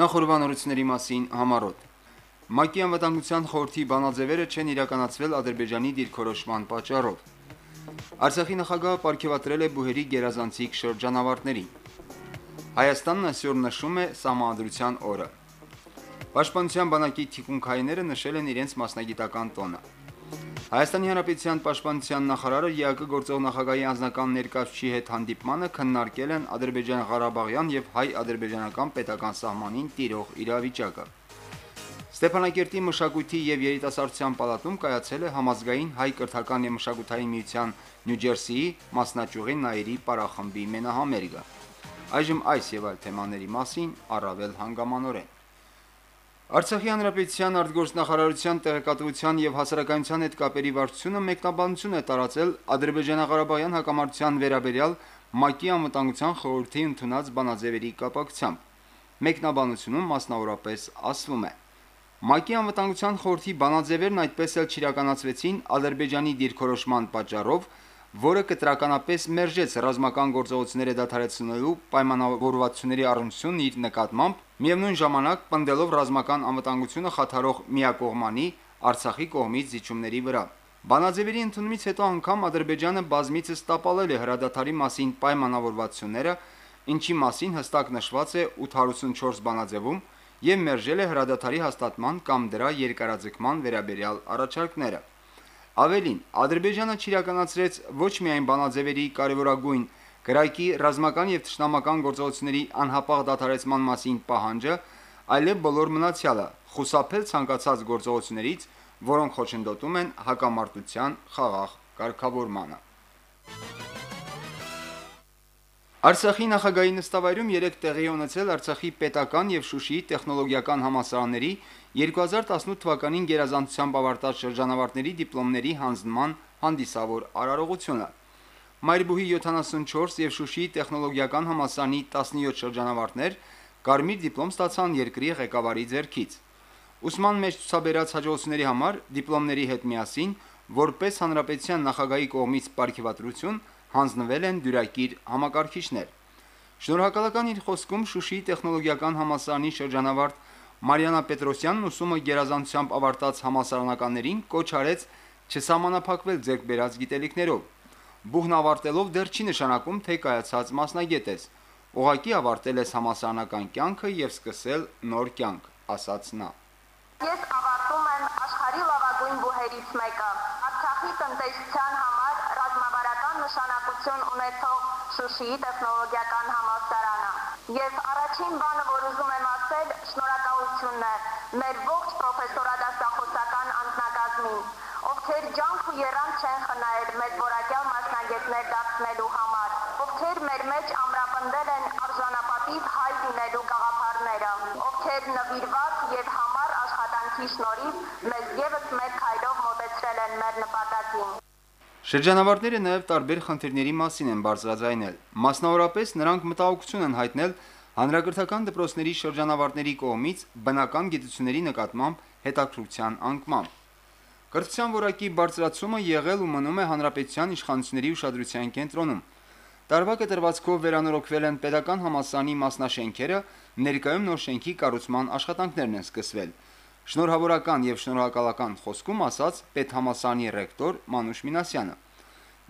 Նախորbanությունների մասին համառոտ ՄԱԿ-ի Անվտանգության խորհրդի բանաձևերը չեն իրականացվել Ադրբեջանի դիրքորոշման պատճառով: Արցախի նախագահը պարգևատրել է բուհերի գերազանցիկ շրջանավարտներին: Հայաստանն այսօր նշում է Սահմանադրության օրը: Պաշտպանության բանակի թիկունքահայերը նշել են իրենց մասնագիտական տոնը: ՀՀ պաշտպանության նախարարը ԵԱԿ գործող նախագահի անձնական ներկայացուցչի հետ հանդիպմանը քննարկել են ադրբեջանա-ղարաբաղյան և հայ-ադրբեջանական պետական սահմանին տիրող իրավիճակը: Ստեփանակերտի մշակույթի և երիտասարդության պալատում կայացել է Համազգային հայ-կրթական և մշակութային միության Նյու Ջերսիի մասնաճյուղի նայիրի պարախմբի մենահամերգը: Այս և այլ թեմաների մասին առավել հանգամանորեն: ԱՀ արտգործնախարարության տեղեկատվության և հասարակայնության հետ կապերի վարչությունը մեկնաբանություն է տարածել ադրբեջանա-ղարաբաղյան հակամարտության վերաբերյալ ՄԱԿ-ի Անվտանգության խորհրդի ընդունած բանաձևերի կապակցությամբ: Մեկնաբանությունում մասնավորապես ասվում է. «ՄԱԿ-ի Անվտանգության խորհրդի բանաձևերն այդպես էլ չիրականացվեցին Ադրբեջանի դիրքորոշման պատճառով, որը կտրականապես մերժեց ռազմական գործողությունները դադարեցնելու պայմանավորվածությունների առնչությունն իր նկատմամբ, միևնույն ժամանակ պնդելով ռազմական անվտանգությունը խաթարող միակողմանի՝ Արցախի կողմից զիջումների վրա: Բանաձեւերի ընդունումից հետո անգամ Ադրբեջանը բազմիցս տապալել է հրադադարի մասին պայմանավորվածությունները, ինչի մասին հստակ նշված է 884 բանաձեւում և մերժել է հրադադարի հաստատման կամ դրա երկարաձգման վերաբերյալ առաջարկները: Ավելին, Ադրբեջանը չիրականացրեց ոչ միայն բանաձևերի կարևորագույն՝ կրակի, ռազմական և թշնամական գործողությունների անհապաղ դադարեցման մասին պահանջը, այլև բոլոր մնացյալը՝ խուսափել ցանկացած գործողություններից, որոնք խոչընդոտում են հակամարտության խաղաղ կարգավորմանը»: Արցախի նախագահի նստավայրում երեկ տեղի է ունեցել Արցախի պետական և Շուշիի տեխնոլոգիական համալսարանների 2018 թվականին գերազանցությամբ ավարտած շրջանավարտների դիպլոմների հանձնման հանդիսավոր արարողությունը: Մայրբուհի 74 և Շուշիի տեխնոլոգիական համալսարանի 17 շրջանավարտներ կարմիր դիպլոմ ստացան երկրի ղեկավարի ձեռքից: Ուսման մեջ ցուցաբերած հաջողությունների համար դիպլոմների հետ միասին, որպես հանրապետության նախագահի կողմից պարգևատրություն, հանձնվել են դյուրակիր համակարգիչներ: Շնորհակալական իր խոսքում Շուշիի տեխնոլոգիական համալսարանի շրջանավարտ Մարիաննա Պետրոսյանն ուսումը գերազանցությամբ ավարտած համալսարանականներին կոչ արեց չսահմանափակվել ձեռք բերած գիտելիքներով: Բուհն ավարտելով դեռ չի նշանակում, թե կայացած մասնագետ ես: Ուղղակի ավարտել ես համալսարանական կյանքը և սկսել նոր կյանք: Ես ավարտում եմ աշխարհի լավագույն բուհերից մեկը՝ Արցախի տնտեսության համար ռազմավարական նշանակություն ունեցող Շուշիի տեխնոլոգիական համալսարանը: Եվ առաջին բանը, որ ուզում եմ ասել, շնորհակալություն մեր ողջ պրոֆեսորադասախոսական անձնակազմին, ովքեր ջանք ու եռանդ չեն խնայել մեզ որակյալ մասնագետներ դարձնելու համար, ովքեր մեր մեջ ամրապնդել են արժանապատիվ հայ լինելու գաղափարները, ովքեր նվիրված և համառ աշխատանքի շնորհիվ մեզ ևս մեկ քայլով մոտեցրել են մեր նպատակին: Շրջանավարտները նաև տարբեր խնդիրների մասին են բարձրաձայնել: Մասնավորապես, նրանք մտահոգություն են հայտնել հանրակրթական դպրոցների շրջանավարտների կողմից բնական գիտությունների նկատմամբ հետաքրքրության անկմամբ: Կրթության որակի բարձրացումը եղել ու մնում է հանրապետության իշխանությունների ուշադրության կենտրոնում: Տարվա կտրվածքով վերանորոգվել են պետական համալսարանի մասնաշենքերը, ներկայում նոր շենքի կառուցման աշխատանքներն են սկսվել: Շնորհավորական և շնորհակալական խոսքում ասաց պետհամալսարանի ռեկտոր Մանուշ Մինասյանը: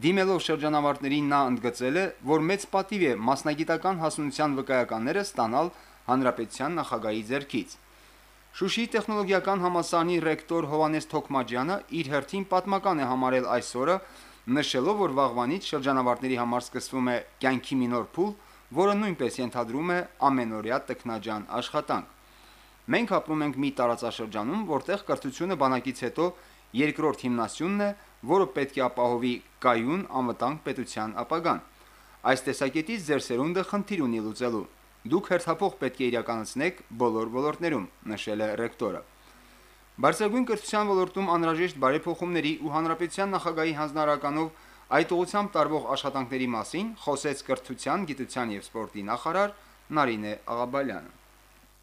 Դիմելով շրջանավարտներին նա ընդգծել է, որ մեծ պատիվ է մասնագիտական հասունության վկայականները ստանալ հանրապետության նախագահի ձեռքից: Շուշիի տեխնոլոգիական համալսարանի ռեկտոր Հովհաննես Թոքմաջյանը իր հերթին պատմական է համարել այս օրը, նշելով, որ վաղվանից շրջանավարտների համար սկսվում է կյանքի մի նոր փուլ, որը նույնպես ենթադրում է ամենօրյա տքնաջան աշխատանք: «Մենք ապրում ենք մի տարածաշրջանում, որտեղ կրթությունը բանակից հետո երկրորդ հիմնասյունն է, որը պետք է ապահովի կայուն, անվտանգ պետության ապագան: Այս տեսակետից ձեր սերունդը խնդիր ունի լուծելու: Դուք հերթափոխ պետք է իրականացնեք բոլոր ոլորտներում»,- նշել է ռեկտորը: Բարձրագույն կրթության ոլորտում անհրաժեշտ բարեփոխումների ու հանրապետության նախագահի հանձնարարականով այդ ուղղությամբ տարվող աշխատանքների մասին խոսեց կրթության, գիտության և սպորտի նախարար Նարինե Աղաբալյանը: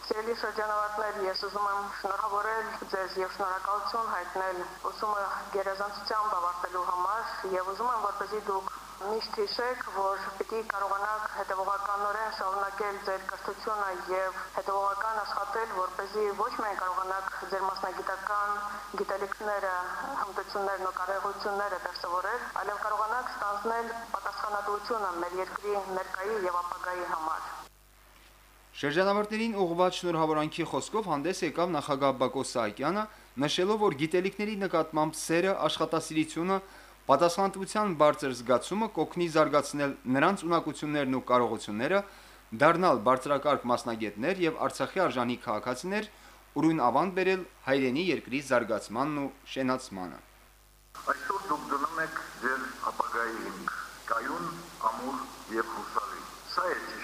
Սիրելի շրջանավարտներ, ես ուզում եմ շնորհավորել ձեզ և շնորհակալություն հայտնել ուսումը գերազանցությամբ ավարտելու համար և ուզում եմ, որպեսզի դուք Միշտ հիշեք, որ պիտի կարողանաք հետևողականորեն շարունակել ձեր կրթությունը եւ հետևողական աշխատել, որպեսզի ոչ միայն կարողանաք ձեր մասնագիտական գիտելիքները, հմտություններն ու կարողությունները դրսևորել, այլև կարողանաք ստանձնել պատասխանատվությունը մեր երկրի ներկայի եւ ապագայի համար։ Շրջանավարտներին ուղղված շնորհավորանքի խոսքով հանդես եկավ նախագահ Բակո Սահակյանը, նշելով, որ գիտելիքների նկատմամբ սերը, աշխատասիրությունը, պատասխանատվության բարձր զգացումը կօգնի զարգացնել նրանց ունակություններն ու կարողությունները, դառնալ բարձրակարգ մասնագետներ եւ Արցախի արժանի քաղաքացիներ, ուրույն ավանդ բերել հայրենի երկրի զարգացմանն ու շենացմանը։ Այսօր դուք դնում եք ձեր ապագայի հիմք, կայուն, ամուր եւ հուսալի։ Սա է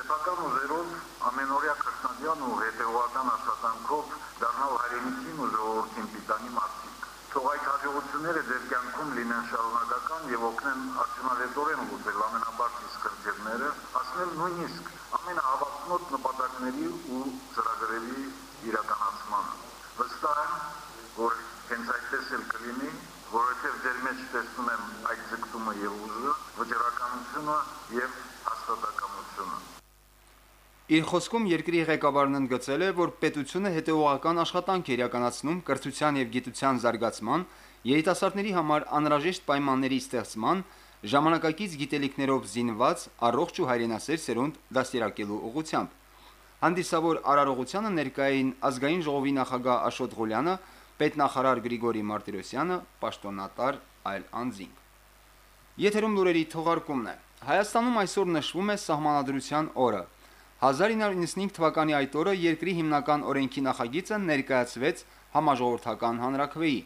Սեփական ուժերով ամենօրյա քրտնադյան ու հետեւական աշխատանքով դառնալ հայրենիքին ու ժողովրդին պիտանի մարդիկ։ Թող այդ հաջողությունները ձեր կյանքում լինեն շարունակական եւ օգնեն արդյունավետորեն լուծել ամենաբարձ խնդիրները, հասնել նույնիսկ ամենահավատնոտ նպատակների ու ծրագրերի իրականացմանը։ Վստահ եմ, որ հենց այդպես էլ կլինի, որովհետև ձեր մեջ տեսնում եմ այդ ձգտումը եւ ուժը, վճռականությունը եւ հաստատակամությունը։ Իր խոսքում երկրի ղեկավարն ընդգծել է, որ պետությունը հետևողական աշխատանք է իրականացնում կրթության եւ գիտության զարգացման, երիտասարդների համար անհրաժեշտ պայմանների ստեղծման, ժամանակակից գիտելիքներով զինված առողջ ու հայրենասեր սերունդ դաստիարակելու ուղղությամբ։ Հանդիսավոր արարողությանը ներկային ազգային ժողովի նախագահ Աշոտ Ղուլյանը, պետնախարար Գրիգորի Մարտիրոսյանը, պաշտոնատար այլ անձինք։ Եթերում լուրերի թողարկումն է։ Հայաստանում այսօր նշվում է սահմանադրության օրը։ 1995 թվականի այդ օրը երկրի հիմնական օրենքի նախագիծը ներկայացվեց համաժողովրդական հանրակրվեի։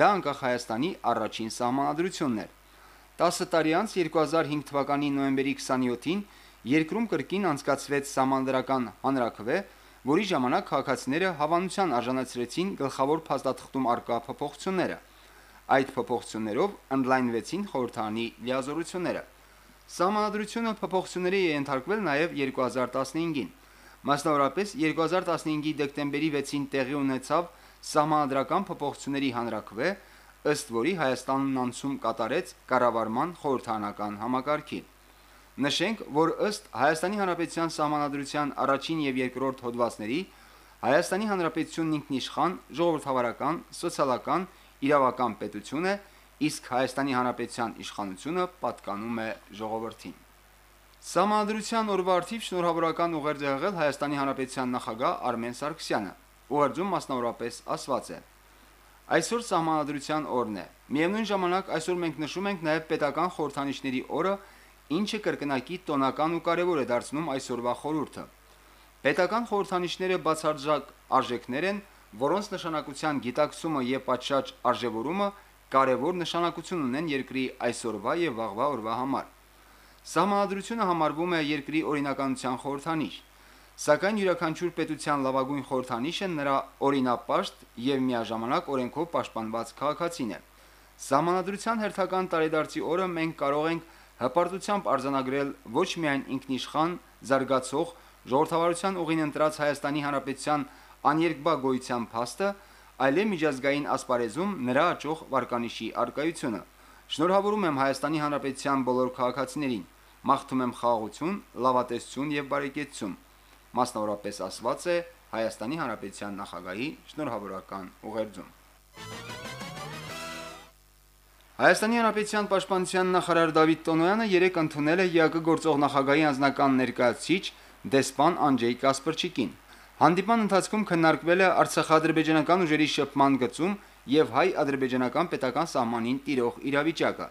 Դա անկախ Հայաստանի առաջին սահմանադրությունն էր։ 10 տարի անց 2005 թվականի նոյեմբերի 27-ին երկրում կրկին անցկացվեց սահմանադրական հանրակրվե, որի ժամանակ քաղաքացիները հավանության արժանացրեցին գլխավոր փաստաթղթում արկա փոփոխությունները։ Այդ փոփոխություններով ընդլայնվեցին խորհրդանի լիազորությունները։ Սահմանադրությունը փոփոխությունների է ենթարկվել նաև 2015-ին։ Մասնավորապես 2015-ի դեկտեմբերի 6-ին տեղի ունեցավ սահմանադրական փոփոխությունների հանրակրվե, ըստ որի Հայաստանն անցում կատարեց կառավարման խորհրդանական համակարգի։ Նշենք, որ ըստ Հայաստանի Հանրապետության սահմանադրության առաջին եւ երկրորդ հոդվածների Հայաստանի Հանրապետությունն ինքնիշխան ժողովրդավարական, սոցիալական, իրավական պետություն է, իսկ Հայաստանի Հանրապետության իշխանությունը պատկանում է ժողովրդին։ Սահմանադրության օրվա արդիվ շնորհավորական ուղերձ է եղել Հայաստանի Հանրապետության նախագահ Արմեն Սարգսյանը։ Ուղերձում մասնավորապես ասված է. Այսօր սահմանադրության օրն է։ Միևնույն ժամանակ այսօր մենք նշում ենք նաև պետական խորհրդանիշների օրը, ինչը կրկնակի տոնական ու կարևոր է դարձնում այսօրվա խորհուրդը։ Պետական խորհրդանիշները բացարձակ արժեքներ են, որոնց նշանակության գիտակցումը եւ պատշաճ արժևորումը կարևոր նշանակություն ունեն երկրի այսօրվա եւ վաղվա օրվա համար։ Սահմանադրությունը համարվում է երկրի օրինականության խորհրդանիշ, սակայն յուրաքանչյուր պետության լավագույն խորհրդանիշը նրա օրինապաշտ եւ միաժամանակ օրենքով պաշտպանված քաղաքացին է։ Սահմանադրության հերթական տարեդարձի օրը մենք կարող ենք հպարտությամբ արձանագրել ոչ միայն ինքնիշխան, զարգացող ժողովրդավարության ուղին ընտրած Հայաստանի Հանրապետության աներկբա գոյության փաստը, այլև միջազգային ասպարեզում նրա աճող վարկանիշի արկայությունը։ Շնորհավորում եմ Հայաստանի Հանրապետության բոլոր քաղաքացիներին, մաղթում եմ խաղաղություն, լավատեսություն եւ բարեկեցություն։ Մասնավորապես ասված է Հայաստանի Հանրապետության նախագահի շնորհավորական ուղերձում։ Հայաստանի Հանրապետության պաշտպանության նախարար Դավիթ Տոնոյանը երեկ ընդունել է ՀԱԿ գործող նախագահի անձնական ներկայացուցիչ դեսպան Անջեյ Կասպրչիկին։ Հանդիպան ընթացքում քննարկվել է Արցախ-ադրբեջանական ուժերի շփման գծում եւ հայ-ադրբեջանական պետական սահմանին տիրող իրավիճակը։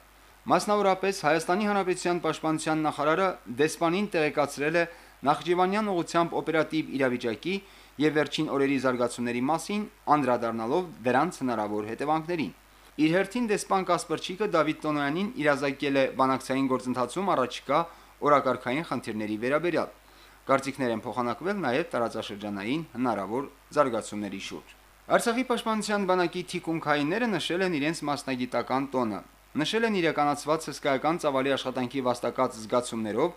Մասնավորապես Հայաստանի Հանրապետության պաշտպանության նախարարը դեսպանին տեղեկացրել է Նախճիվանյան ուղությամբ օպերատիվ իրավիճակի եւ վերջին օրերի զարգացումների մասին, անդրադառնալով դրանց հնարավոր հետևանքներին։ Իր հերթին դեսպան Կասպրչիկը Դավիթ Տոնոյանին իրազեկել է բանակցային գործընթացում առաջիկա օրակարգային խնդիրների վերաբերյալ։ Կարծիքներ են փոխանակվել նաև տարածաշրջանային հնարավոր զարգացումների շուրջ։ Արցախի պաշտպանության բանակի թիկունքայինները նշել են իրենց մասնագիտական տոնը։ Նշել են իրականացված հսկայական ծավալի աշխատանքի վաստակած զգացումներով,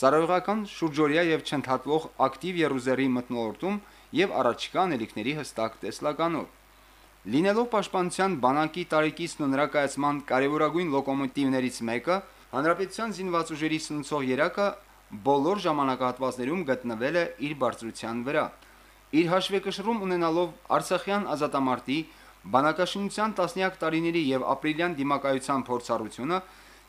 ծառայողական շուրջօրյա եւ չընդհատվող ակտիվ երուզերի մտնոլորտում եւ առաջիկա անելիքների հստակ տեսլականով։ Լինելով պաշտպանության բանակի տարեկիցն ու նրա կայացման կարևորագույն լոկոմոտիվներից մեկը, Հանրապետության զինված ուժերի սնուցող երակը բոլոր ժամանակահատվածներում գտնվել է իր բարձրության վրա։ Իր հաշվեկշռում ունենալով Արցախյան ազատամարտի բանակաշինության տասնյակ տարիների եւ ապրիլյան դիմակայության փորձառությունը,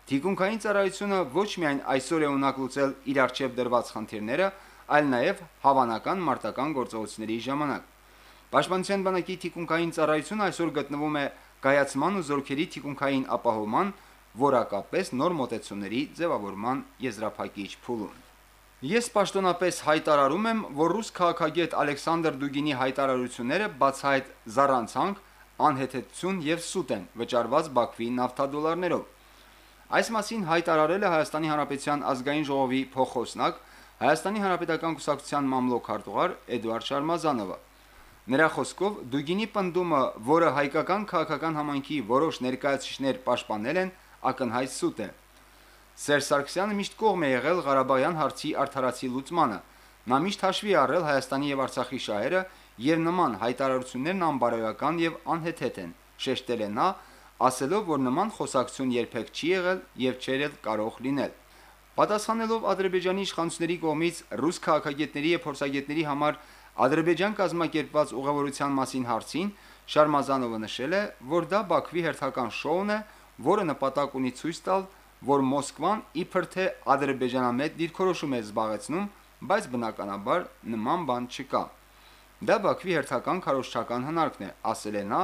թիկունքային ծառայությունը ոչ միայն այսօր է ունակ լուծել իր արժեվ դրված խնդիրները, այլ նաեւ հավանական մարտական գործողությունների ժամանակ։ Պաշտպանության բանակի թիկունքային ծառայությունը այսօր գտնվում է կայացման ու զորքերի թիկունքային ապահովման որակապես նոր մոտեցումների ձևավորման եզրափակիչ փուլում։ Ես պաշտոնապես հայտարարում եմ, որ ռուս քաղաքագետ Ալեքսանդր Դուգինի հայտարարությունները բացահայտ զառանցանք, անհեթեթություն եւ սուտ են վճարված Բաքվի նավթադոլարներով։ Այս մասին հայտարարել է Հայաստանի Հանրապետության ազգային ժողովի փոխոսնակ Հայաստանի Հանրապետական Կուսակցության մամլոք հարտուղար Էդուարդ Շարմազանովը։ Նրա խոսքով Դուգինի պնդումը, որը հայկական քաղաքական համայնքի որոշ ներկայացուցիչներ պաշտպանել են, ակնհայտ սուտ է։ Սերժ Սարգսյանը միշտ կողմ է եղել Ղարաբաղյան հարցի արդարացի լուծմանը։ Նա միշտ հաշվի առել Հայաստանի եւ Արցախի շահերը եւ նման հայտարարություններն անբարոյական եւ անհեթեթ են, շեշտել է նա, ասելով, որ նման խոսակցություն երբեք չի եղել եւ չէր էլ կարող լինել։ Պատասխանելով Ադրբեջանի իշխանությունների կողմից ռուս քաղաքագետների եւ փորձագետների համար Ադրբեջան կազմակերպված ուղևորության մասին հարցին Շարմազանովը նշել է, որ դա Բաքվի հերթական շոուն է, որը նպատակ ունի ցույց տալ, որ Մոսկվան իբր թե ադրբեջանամետ դիրքորոշում է զբաղեցնում, բայց բնականաբար նման բան չկա։ Դա Բաքվի հերթական քարոշչական հնարքն է, ասել է նա,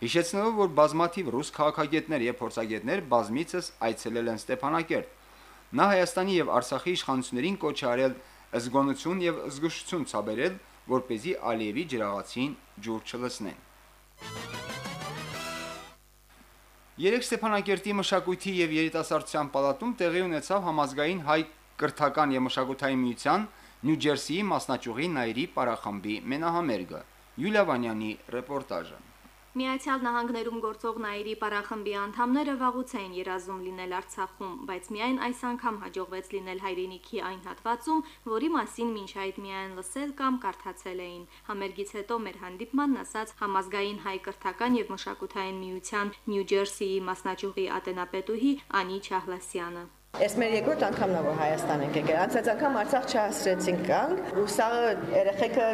հիշեցնելով, որ բազմաթիվ ռուս քաղաքագետներ եւ փորձագետներ բազմիցս այցելել են Ստեփանակերտ։ Նա Հայաստանի եւ Արցախի իշխանություններին կոչ արել զգոնություն եւ զգուշություն ցաբերել, որ เป զի Ալիևի ջրաղացին ջուր չլցնեն։ Երեք Ստեփանակերտի մշակույթի եւ երիտասարդության պալատում տեղի ունեցավ համազգային հայ կրթական եւ մշակութային միության Նյու Ջերսիի մասնաճյուղի Նայրի պարախմբի մենահամերգը։ Յուլիա Վանյանի ռեպորտաժը։ Միացյալ Նահանգներում գործող Նայիրի պարախմբի անդամները վաղուց էին երազում լինել Արցախում, բայց միայն այս անգամ հաջողվեց լինել հայրենիքի այն հատվածում, որի մասին մինչ այդ միայն լսել կամ կարդացել էին։ Համերգից հետո մեր հանդիպմանն ասաց. Համազգային հայ կրթական եւ մշակութային միության Նյու Ջերսիի մասնաճյուղի ատենապետուհի Անի Չահլասյանը։ Այս մեր երկրորդ անգամն է որ Հայաստան ենք եկել։ Անցած անգամ Արցախ չհասրեցինք կանք, ու սա երեխեքը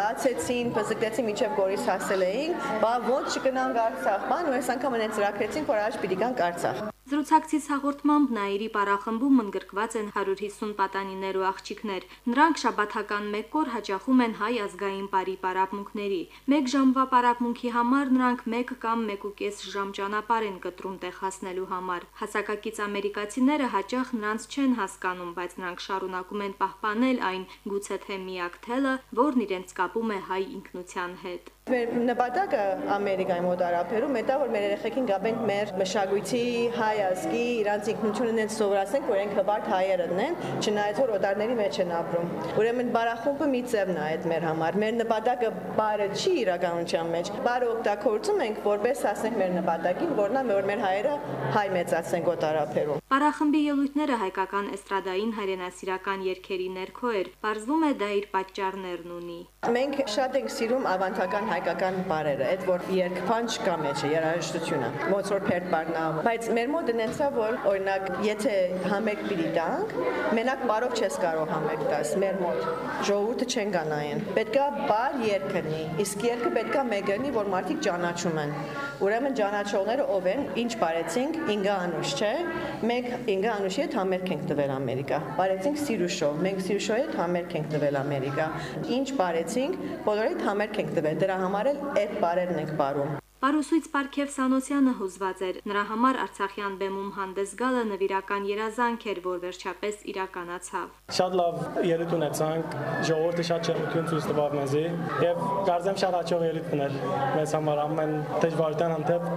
լացեցին, բզկեցին միջև Գորիս հասել էինք, բա ոնց չգնանք Արցախ, բան ու այս անգամ են ծրագրեցին, որ առաջ պիտի գանք Արցախ։ Զրուցակցից հաղորդմամբ Նայիրի պարախմբում ընդգրկված են 150 պատանիներ ու աղջիկներ։ Նրանք շաբաթական մեկ օր հաճախում են հայ ազգային բարի պարապմունքների։ Մեկ ժամվա պարապմունքի համար նրանք 1 կամ 1.5 ժամ ճանապարհ են կտրում տեղ հասնելու համար։ Հասակակից ամերիկացիները հաճախ նրանց չեն հասկանում, բայց նրանք շարունակում են պահպանել այն գուցե թե միակ թելը, որն իրենց կապում է հայ ինքնության հետ։ նպատակը Ամերիկայի մոտ արաբերում է դա որ մեր երեխեքին գաբենք մեր մշակույթի հայ ազգի իրանց ինքնությունն են սովորացնենք որ ենք հվարտ հայերն են չնայած որ օտարների մեջ են ապրում ուրեմն բարախումբը մի ձևն է այդ մեր համար մեր նպատակը բարը չի իրականության մեջ բարը օգտագործում ենք որպես ասենք մեր նպատակին որն է որ մեր հայերը հայ մեծացնենք օտարապերում Բարախմբի ելույթները հայկական էստրադային հայրենասիրական երգերի ներքո էր Պարզվում է դա իր պատճառներն ունի Մենք շատ ենք սիրում ավանդական հայկական բարերը, այդ որ երկփան չկա մեջը, երաժշտությունը, ոնց որ փերտ բառնա, բայց մեր մոտ ունեցա որ օրինակ եթե համերգ պիտի տանք, մենակ բարով չես կարող համերգ տաս մեր մոտ։ Ժողովուրդը չեն գանային։ Պետքա բար երկնի, իսկ երկը պետքա մեկնի, որ մարդիկ ճանաչում են։ Ուրեմն ճանաչողները ով են, ինչ բարեցինք, ինգա անուշ, չէ։ Մենք ինգա անուշի հետ համերգ ենք տվել Ամերիկա։ Բարեցինք Սիրուշով, մենք Սիրուշոյի հետ համերգ ենք տվել Ամերիկա։ Ինչ բարեցինք, բոլորիդ համերգ ենք տվել։ Դրա համար էլ այդ բարերն ենք բարում։ Պարուսույց Պարքև Սանոսյանը հուզված էր։ Նրա համար Արցախյան բեմում հանդես գալը նվիրական երազանք էր, որ վերջապես իրականացավ։ Շատ լավ ելույթ ունեցանք, ժողովուրդը շատ շեղություն ցույց տվավ մեզի եւ կարծեմ շատ հաջող ելույթ կներ մեզ համար ամեն դժվարության հանդեպ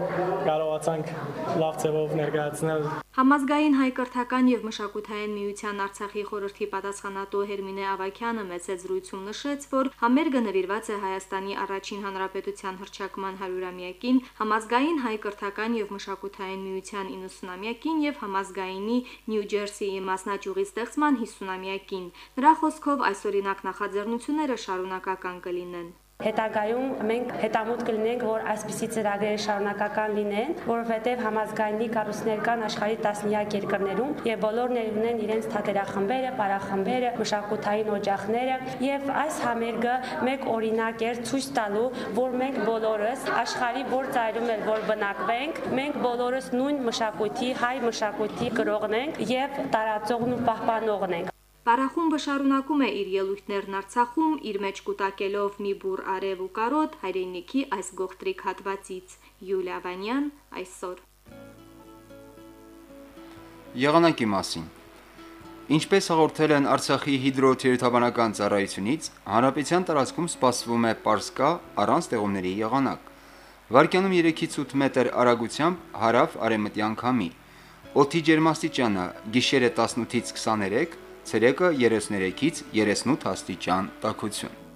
կարողացանք լավ ձևով ներկայացնել Համազգային հայ կրթական եւ մշակութային միության Արցախի խորհրդի պատասխանատու Հերմինե Ավակյանը մեծ զրույցում նշեց, որ համերգը նվիրված է Հայաստանի առաջին հանրապետության հռչակման 100-ամյակին, Համազգային հայ կրթական եւ մշակութային միության 90-ամյակին եւ Համազգայինի Նյու Ջերսիի մասնաճյուղի ստեղծման 50-ամյակին։ Նրա խոսքով այս օրինակ նախաձեռնությունները շարունակական կլինեն։ Հետագայում մենք հետամուտ կլինենք, որ այսպիսի ծրագրերը շարունակական լինեն, որովհետև համազգայնի կառույցներ կան աշխարհի տասնյակ երկրներում եւ բոլորն ունեն իրենց թատերախմբերը, պարախմբերը, մշակութային օջախները եւ այս համերգը մեկ օրինակ էր ցույց տալու, որ մենք բոլորս աշխարհի որ ծայրում էլ որ բնակվենք, մենք բոլորս նույն մշակույթի, հայ մշակույթի կրողն ենք եւ տարածողն ու պահպանողն ենք։ Պարախումբը շարունակում է իր ելույթներն Արցախում, իր մեջ կուտակելով մի բուր արև ու կարոտ հայրենիքի այս գողտրիկ հատվածից։ Յուլիա Վանյան այսօր։ Եղանակի մասին Ինչպես հաղորդել են Արցախի հիդրոթերապանական ծառայությունից, հանրապետության տարածքում սպասվում է պարսկա առանց տեղումների եղանակ։ Վարկյանում 3-ից 8 մետր արագությամբ հարավ արևմտյան քամի։ Օդի ջերմաստիճանը՝ գիշերը 18-ից 23 ցերեկը 33-ից 38 աստիճան տաքություն։